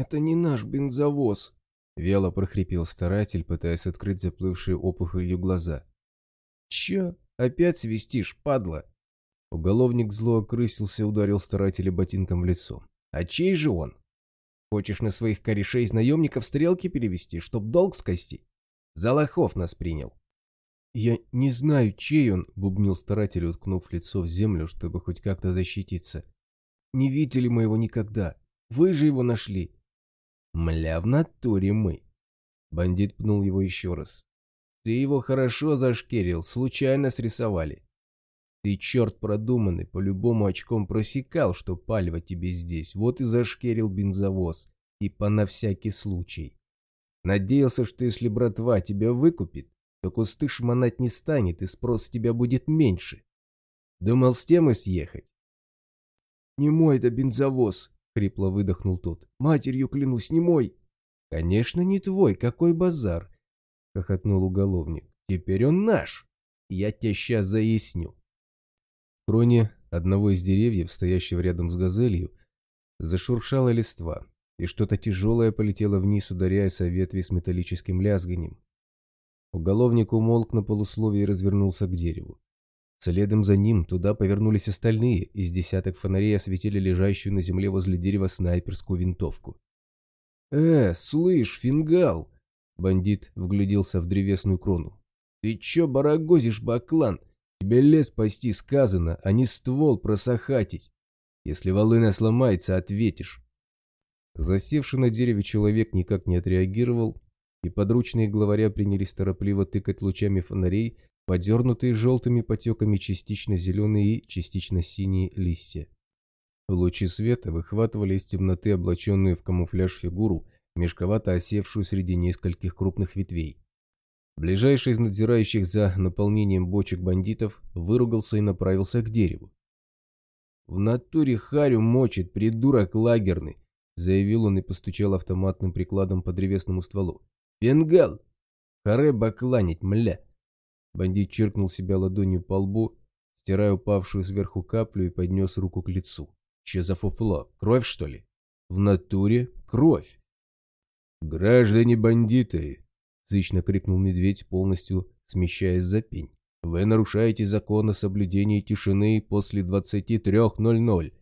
это не наш бензовоз», — вяло прохрипел старатель, пытаясь открыть заплывшие опухолью глаза. «Чё, опять свистишь, падла?» Уголовник зло окрысился и ударил старателя ботинком в лицо. «А чей же он? Хочешь на своих корешей из наемников стрелки перевести, чтоб долг скости? За лохов нас принял». «Я не знаю, чей он», — бубнил старатель, уткнув лицо в землю, чтобы хоть как-то защититься. «Не видели мы его никогда. Вы же его нашли». «Мля, в натуре мы». Бандит пнул его еще раз. «Ты его хорошо зашкерил, случайно срисовали. Ты, черт продуманный, по-любому очком просекал, что палево тебе здесь, вот и зашкерил бензовоз, типа на всякий случай. Надеялся, что если братва тебя выкупит, то кусты шмонать не станет, и спрос с тебя будет меньше. Думал с темы съехать? «Не мой это бензовоз», — хрипло выдохнул тот. «Матерью клянусь, не мой». «Конечно, не твой, какой базар», — хохотнул уголовник. «Теперь он наш. Я тебя сейчас заясню». В кроне одного из деревьев, стоящего рядом с газелью, зашуршала листва, и что-то тяжелое полетело вниз, ударяясь о ветви с металлическим лязганием. Уголовник умолк на полусловие и развернулся к дереву. Следом за ним туда повернулись остальные, из десяток фонарей осветили лежащую на земле возле дерева снайперскую винтовку. «Э, слышь, фингал!» Бандит вгляделся в древесную крону. «Ты чё барагозишь, баклан? Тебе лес спасти сказано, а не ствол просохатить. Если волына сломается, ответишь». Засевший на дереве человек никак не отреагировал, и подручные главаря принялись торопливо тыкать лучами фонарей, подернутые желтыми потеками частично зеленые и частично синие листья. Лучи света выхватывали из темноты облаченную в камуфляж фигуру, мешковато осевшую среди нескольких крупных ветвей. Ближайший из надзирающих за наполнением бочек бандитов выругался и направился к дереву. «В натуре харю мочит, придурок лагерный!» заявил он и постучал автоматным прикладом по древесному стволу. «Бенгал! Харе бакланить, мля!» Бандит черкнул себя ладонью по лбу, стирая упавшую сверху каплю и поднес руку к лицу. Че за фуфло? Кровь, что ли? В натуре кровь. «Граждане бандиты!» — зычно крикнул медведь, полностью смещаясь за пень. «Вы нарушаете закон о соблюдении тишины после 23.00.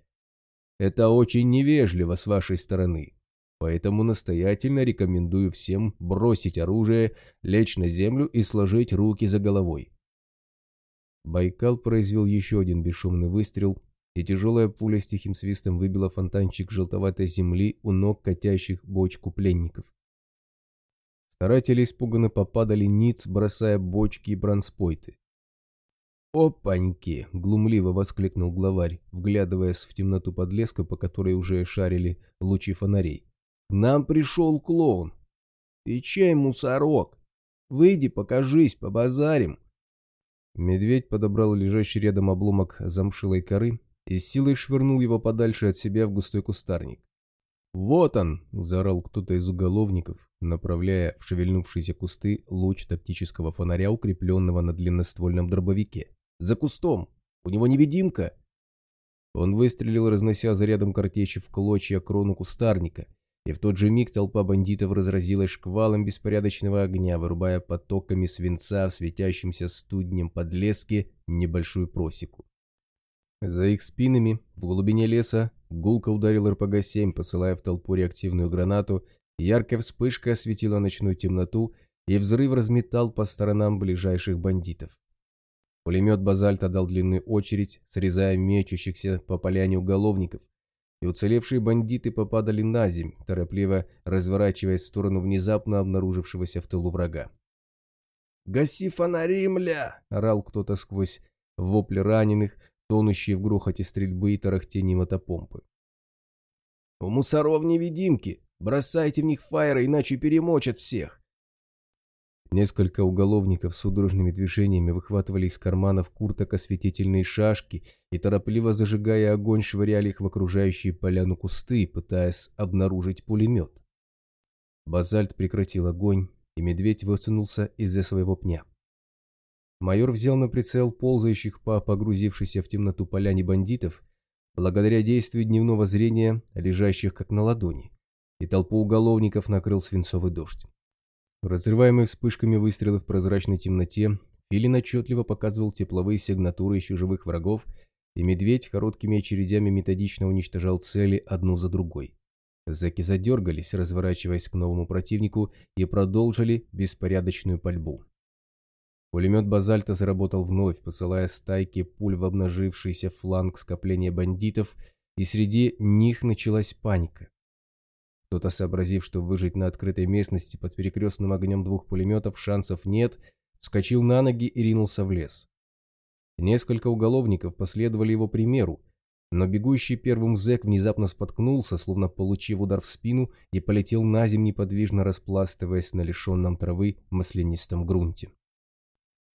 Это очень невежливо с вашей стороны. Поэтому настоятельно рекомендую всем бросить оружие, лечь на землю и сложить руки за головой. Байкал произвел еще один бесшумный выстрел, и тяжелая пуля с тихим свистом выбила фонтанчик желтоватой земли у ног катящих бочку пленников. Старатели испуганно попадали ниц, бросая бочки и бронспойты. «Опаньки!» — глумливо воскликнул главарь, вглядываясь в темноту подлеска, по которой уже шарили лучи фонарей нам пришел клоун. Ты чей, мусорок? Выйди, покажись, побазарим. Медведь подобрал лежащий рядом обломок замшилой коры и силой швырнул его подальше от себя в густой кустарник. «Вот он!» – заорал кто-то из уголовников, направляя в шевельнувшиеся кусты луч тактического фонаря, укрепленного на длинноствольном дробовике. «За кустом! У него невидимка!» Он выстрелил, разнося зарядом картечи в клочья крону кустарника, и в тот же миг толпа бандитов разразилась шквалом беспорядочного огня, вырубая потоками свинца в светящемся студнем подлеске небольшую просеку. За их спинами, в глубине леса, гулко ударил РПГ-7, посылая в толпу реактивную гранату, яркая вспышка осветила ночную темноту, и взрыв разметал по сторонам ближайших бандитов. Пулемет «Базальт» дал длинную очередь, срезая мечущихся по поляне уголовников, и уцелевшие бандиты попадали на земь, торопливо разворачиваясь в сторону внезапно обнаружившегося в тылу врага. «Гаси фонари, мля!» – орал кто-то сквозь вопли раненых, тонущие в грохоте стрельбы и тарахтении мотопомпы. «У мусоров невидимки! Бросайте в них фаеры, иначе перемочат всех!» Несколько уголовников с судорожными движениями выхватывали из карманов курток осветительные шашки и, торопливо зажигая огонь, швыряли их в окружающие поляну кусты, пытаясь обнаружить пулемет. Базальт прекратил огонь, и медведь высунулся из-за своего пня. Майор взял на прицел ползающих по погрузившейся в темноту поляне бандитов, благодаря действию дневного зрения, лежащих как на ладони, и толпу уголовников накрыл свинцовый дождь. Разрываемый вспышками выстрелов в прозрачной темноте, Филин отчетливо показывал тепловые сигнатуры еще живых врагов, и медведь короткими очередями методично уничтожал цели одну за другой. Зэки задергались, разворачиваясь к новому противнику, и продолжили беспорядочную пальбу. Пулемет «Базальта» заработал вновь, посылая стайки пуль в обнажившийся фланг скопления бандитов, и среди них началась паника. Кто-то, сообразив, что выжить на открытой местности под перекрестным огнем двух пулеметов шансов нет, вскочил на ноги и ринулся в лес. Несколько уголовников последовали его примеру, но бегущий первым зэк внезапно споткнулся, словно получив удар в спину, и полетел на землю, неподвижно распластываясь на лишенном травы маслянистом грунте.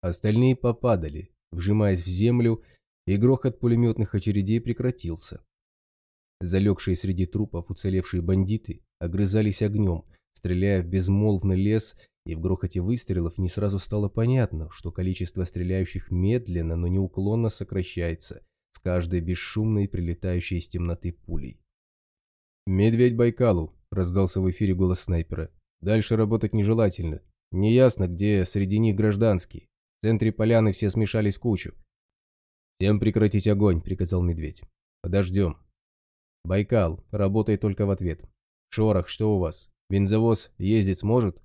Остальные попадали, вжимаясь в землю, и грохот пулеметных очередей прекратился. Залегшие среди трупов уцелевшие бандиты огрызались огнем, стреляя в безмолвный лес, и в грохоте выстрелов не сразу стало понятно, что количество стреляющих медленно, но неуклонно сокращается с каждой бесшумной прилетающей из темноты пулей. «Медведь Байкалу!» – раздался в эфире голос снайпера. «Дальше работать нежелательно. Неясно, где среди них гражданские. В центре поляны все смешались в кучу. «Всем прекратить огонь», — приказал медведь. «Подождем». «Байкал, работай только в ответ. Шорох, что у вас? Бензовоз ездить сможет?»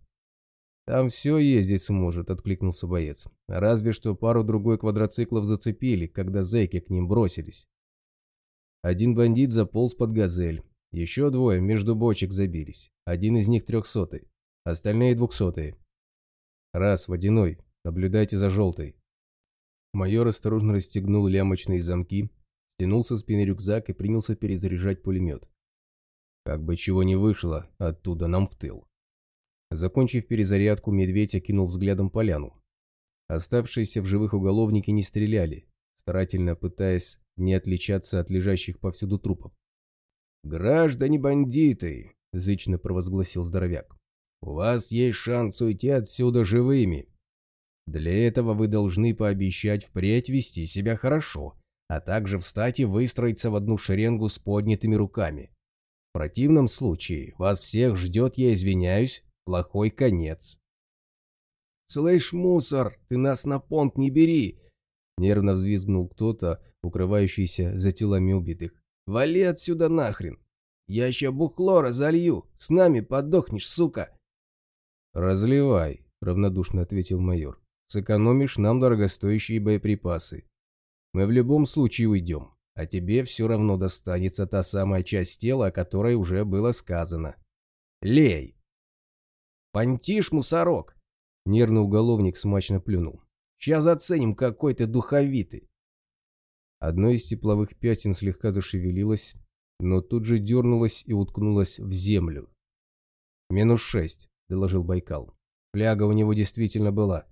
«Там все ездить сможет», — откликнулся боец. «Разве что пару-другой квадроциклов зацепили, когда зэки к ним бросились». Один бандит заполз под газель. Еще двое между бочек забились. Один из них трехсотый. Остальные двухсотые. Раз, водяной. Наблюдайте за желтой. Майор осторожно расстегнул лямочные замки, стянул со спины рюкзак и принялся перезаряжать пулемет. Как бы чего не вышло, оттуда нам в тыл. Закончив перезарядку, медведь окинул взглядом поляну. Оставшиеся в живых уголовники не стреляли, старательно пытаясь не отличаться от лежащих повсюду трупов. «Граждане бандиты!» – зычно провозгласил здоровяк. «У вас есть шанс уйти отсюда живыми!» Для этого вы должны пообещать впредь вести себя хорошо, а также встать и выстроиться в одну шеренгу с поднятыми руками. В противном случае вас всех ждет, я извиняюсь, плохой конец. «Слышь, мусор, ты нас на понт не бери!» Нервно взвизгнул кто-то, укрывающийся за телами убитых. «Вали отсюда нахрен! Я еще бухло разолью, с нами подохнешь, сука!» «Разливай», — равнодушно ответил майор. Сэкономишь нам дорогостоящие боеприпасы. Мы в любом случае уйдем, а тебе все равно достанется та самая часть тела, о которой уже было сказано. Лей!» «Понтишь, мусорок!» Нервный уголовник смачно плюнул. «Сейчас оценим, какой ты духовитый!» Одно из тепловых пятен слегка зашевелилось, но тут же дернулось и уткнулось в землю. «Минус шесть», — доложил Байкал. «Фляга у него действительно была.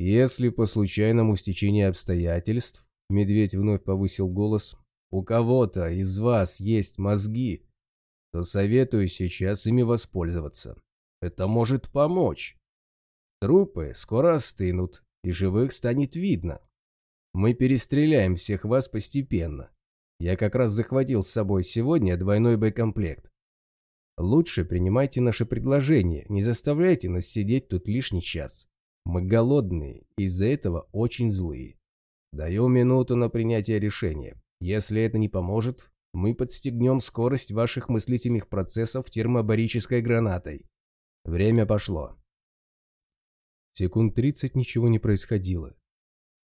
Если по случайному стечению обстоятельств, медведь вновь повысил голос, у кого-то из вас есть мозги, то советую сейчас ими воспользоваться. Это может помочь. Трупы скоро остынут, и живых станет видно. Мы перестреляем всех вас постепенно. Я как раз захватил с собой сегодня двойной боекомплект. Лучше принимайте наше предложение, не заставляйте нас сидеть тут лишний час. Мы голодные, из-за этого очень злые. Даю минуту на принятие решения. Если это не поможет, мы подстегнем скорость ваших мыслительных процессов термобарической гранатой. Время пошло. Секунд 30 ничего не происходило.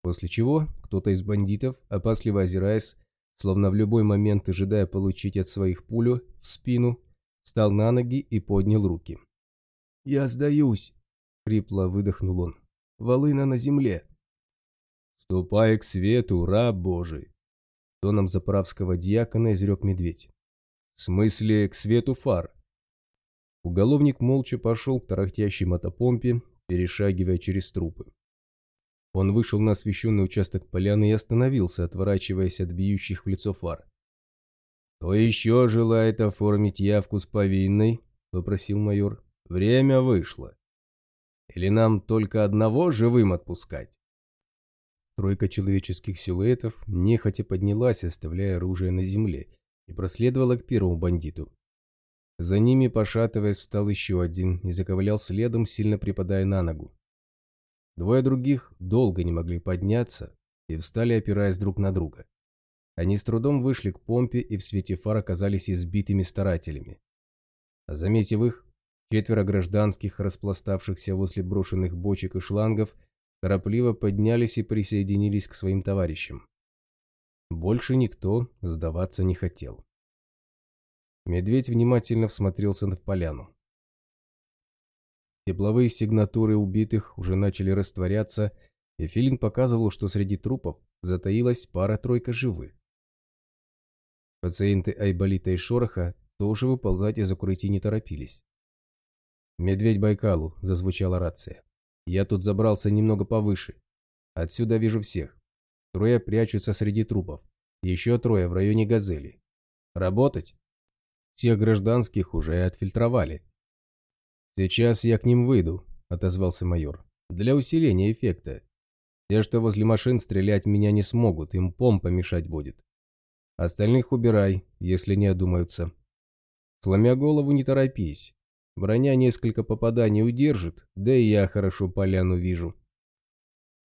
После чего кто-то из бандитов, опасливо озираясь, словно в любой момент ожидая получить от своих пулю в спину, встал на ноги и поднял руки. «Я сдаюсь!» — хрипло выдохнул он. «Волына на земле!» «Ступай к свету, раб Божий!» Тоном заправского диакона изрек медведь. «В смысле, к свету фар!» Уголовник молча пошел к тарахтящей мотопомпе, перешагивая через трупы. Он вышел на освещенный участок поляны и остановился, отворачиваясь от бьющих в лицо фар. «Кто еще желает оформить явку с повинной?» – попросил майор. «Время вышло». Или нам только одного живым отпускать?» Тройка человеческих силуэтов нехотя поднялась, оставляя оружие на земле, и проследовала к первому бандиту. За ними, пошатываясь, встал еще один и заковылял следом, сильно припадая на ногу. Двое других долго не могли подняться и встали, опираясь друг на друга. Они с трудом вышли к помпе и в свете фар оказались избитыми старателями. Заметив их, четверо гражданских, распластавшихся возле брошенных бочек и шлангов, торопливо поднялись и присоединились к своим товарищам. Больше никто сдаваться не хотел. Медведь внимательно всмотрелся в поляну. Тепловые сигнатуры убитых уже начали растворяться, и Филин показывал, что среди трупов затаилась пара-тройка живых. Пациенты Айболита и Шороха тоже выползать из укрытий не торопились. «Медведь Байкалу», — зазвучала рация. «Я тут забрался немного повыше. Отсюда вижу всех. Трое прячутся среди трупов. Еще трое в районе Газели. Работать?» Всех гражданских уже отфильтровали. «Сейчас я к ним выйду», — отозвался майор. «Для усиления эффекта. Те, что возле машин, стрелять меня не смогут, им помпа мешать будет. Остальных убирай, если не одумаются. Сломя голову, не торопись. Броня несколько попаданий удержит, да и я хорошо поляну вижу».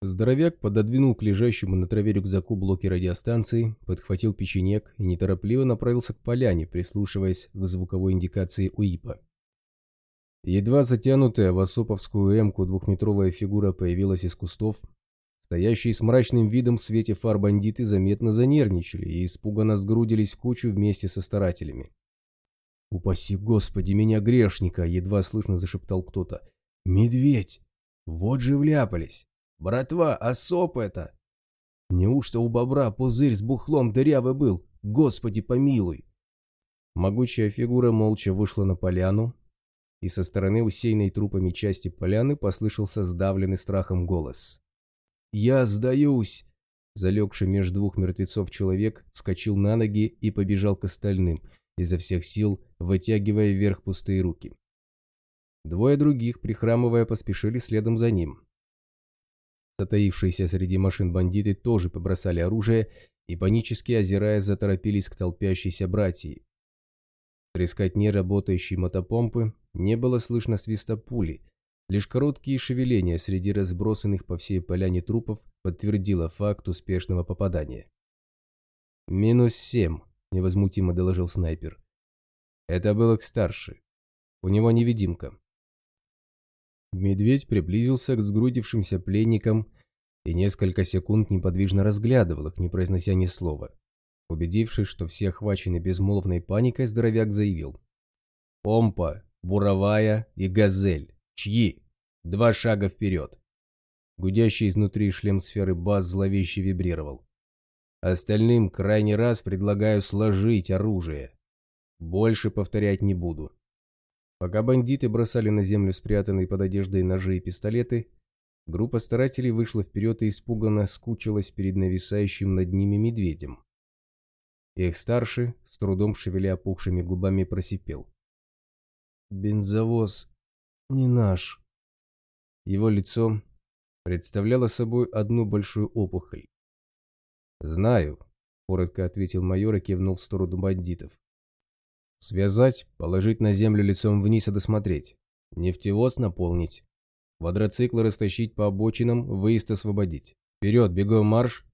Здоровяк пододвинул к лежащему на траве рюкзаку блоки радиостанции, подхватил печенек и неторопливо направился к поляне, прислушиваясь к звуковой индикации УИПа. Едва затянутая в осоповскую эмку двухметровая фигура появилась из кустов. Стоящие с мрачным видом в свете фар бандиты заметно занервничали и испуганно сгрудились в кучу вместе со старателями. «Упаси Господи, меня грешника!» — едва слышно зашептал кто-то. «Медведь! Вот же вляпались!» «Братва, осоп это!» «Неужто у бобра пузырь с бухлом дырявый был? Господи помилуй!» Могучая фигура молча вышла на поляну, и со стороны усеянной трупами части поляны послышался сдавленный страхом голос. «Я сдаюсь!» Залегший между двух мертвецов человек вскочил на ноги и побежал к остальным, изо всех сил вытягивая вверх пустые руки. Двое других, прихрамывая, поспешили следом за ним. Затаившиеся среди машин бандиты тоже побросали оружие и, панически озираясь, заторопились к толпящейся братьи. Трескотне работающей мотопомпы не было слышно свиста пули, лишь короткие шевеления среди разбросанных по всей поляне трупов подтвердило факт успешного попадания. «Минус семь», — невозмутимо доложил снайпер. «Это был их старший. У него невидимка. Медведь приблизился к сгрудившимся пленникам и несколько секунд неподвижно разглядывал их, не произнося ни слова. Убедившись, что все охвачены безмолвной паникой, здоровяк заявил. «Помпа, буровая и газель. Чьи? Два шага вперед!» Гудящий изнутри шлем сферы баз зловеще вибрировал. «Остальным крайний раз предлагаю сложить оружие. Больше повторять не буду. Пока бандиты бросали на землю спрятанные под одеждой ножи и пистолеты, группа старателей вышла вперед и испуганно скучилась перед нависающим над ними медведем. Их старший, с трудом шевеля опухшими губами, просипел. «Бензовоз не наш». Его лицо представляло собой одну большую опухоль. «Знаю», — коротко ответил майор и кивнул в сторону бандитов. Связать, положить на землю лицом вниз и досмотреть. Нефтевоз наполнить. Квадроциклы растащить по обочинам, выезд освободить. Вперед, бегом марш!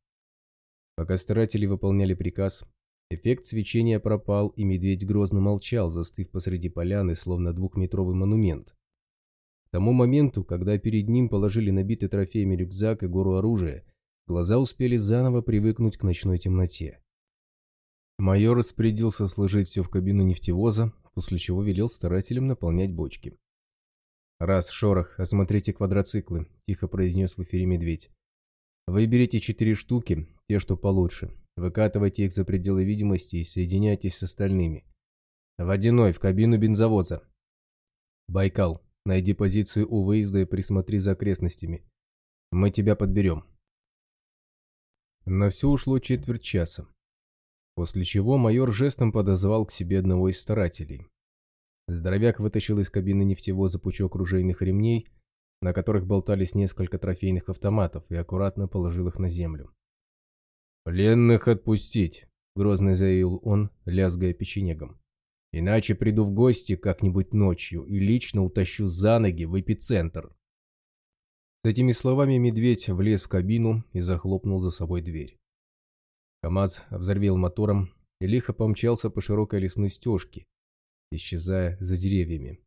Пока старатели выполняли приказ, эффект свечения пропал, и медведь грозно молчал, застыв посреди поляны, словно двухметровый монумент. К тому моменту, когда перед ним положили набитый трофеями рюкзак и гору оружия, глаза успели заново привыкнуть к ночной темноте. Майор распорядился сложить все в кабину нефтевоза, после чего велел старателям наполнять бочки. «Раз, шорох, осмотрите квадроциклы», – тихо произнес в эфире медведь. «Выберите четыре штуки, те, что получше. Выкатывайте их за пределы видимости и соединяйтесь с остальными. Водяной, в кабину бензовоза. Байкал, найди позицию у выезда и присмотри за окрестностями. Мы тебя подберем». На все ушло четверть часа. После чего майор жестом подозвал к себе одного из старателей. Здоровяк вытащил из кабины нефтевоза пучок ружейных ремней, на которых болтались несколько трофейных автоматов, и аккуратно положил их на землю. «Пленных отпустить!» — грозно заявил он, лязгая печенегом. Иначе приду в гости как-нибудь ночью и лично утащу за ноги в эпицентр. С этими словами медведь влез в кабину и захлопнул за собой дверь. КамАЗ взорвел мотором и лихо помчался по широкой лесной стежке, исчезая за деревьями.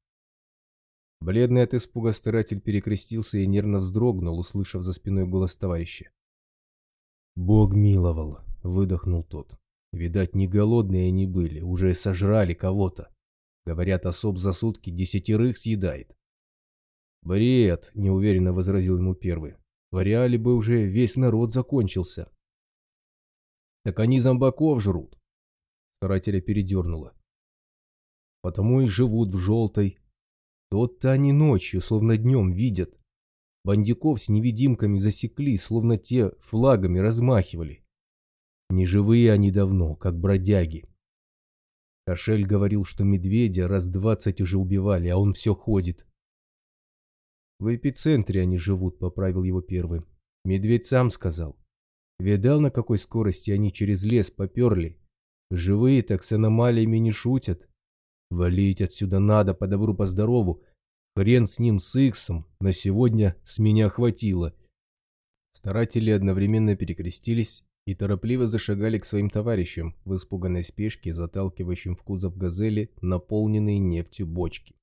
Бледный от испуга старатель перекрестился и нервно вздрогнул, услышав за спиной голос товарища. «Бог миловал», — выдохнул тот. «Видать, не голодные они были, уже сожрали кого-то. Говорят, особ за сутки десятерых съедает». «Бред», — неуверенно возразил ему первый. «В ареале бы уже весь народ закончился». «Так они зомбаков жрут». Старателя передернуло. «Потому и живут в желтой». Тот-то они ночью, словно днем, видят. Бандюков с невидимками засекли, словно те флагами размахивали. Неживые они давно, как бродяги. Кошель говорил, что медведя раз двадцать уже убивали, а он все ходит. В эпицентре они живут, поправил его первый. Медведь сам сказал. Видал, на какой скорости они через лес поперли? Живые так с аномалиями не шутят. Валить отсюда надо по добру, по здорову. Хрен с ним, с Иксом, на сегодня с меня хватило. Старатели одновременно перекрестились и торопливо зашагали к своим товарищам в испуганной спешке, заталкивающим в кузов газели наполненные нефтью бочки.